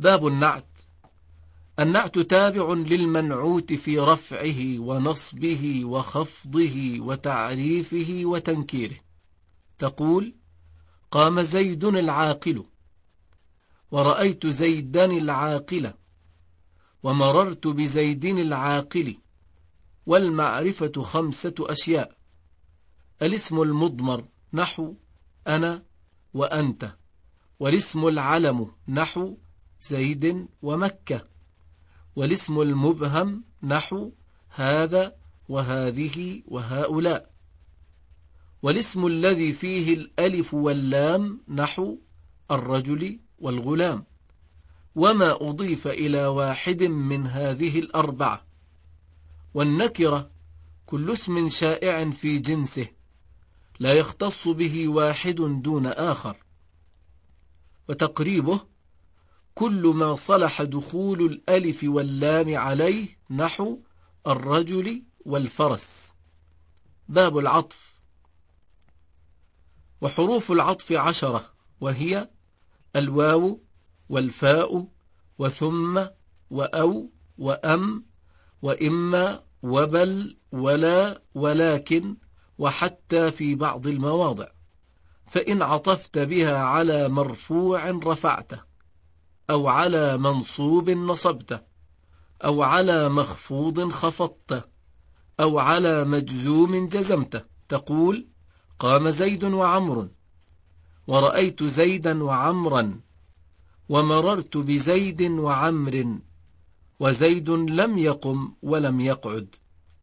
باب النعت. النعت تابع للمنعوت في رفعه ونصبه وخفضه وتعريفه وتنكيره. تقول قام زيد العاقل ورأيت زيدا العاقل ومررت بزيد العاقل والمعرفة خمسة أشياء. الاسم المضمر نحو أنا وأنت والاسم العلم نحو زيد ومكة والاسم المبهم نحو هذا وهذه وهؤلاء. والاسم الذي فيه الألف واللام نحو الرجل والغلام. وما أضيف إلى واحد من هذه الأربعة. والنكرة كل اسم شائع في جنسه لا يختص به واحد دون آخر. وتقريبه كل ما صلح دخول الألف واللام عليه نحو الرجل والفرس. باب العطف. وحروف العطف عشرة وهي الواو والفاء وثم وأو وأم وإما وبل ولا ولكن وحتى في بعض المواضع. فإن عطفت بها على مرفوع رفعته. أو على منصوب نصبته أو على مخفوض خفضته أو على مجزوم جزمته. تقول قام زيد وعمر ورأيت زيدا وعمرا ومررت بزيد وعمر وزيد لم يقم ولم يقعد.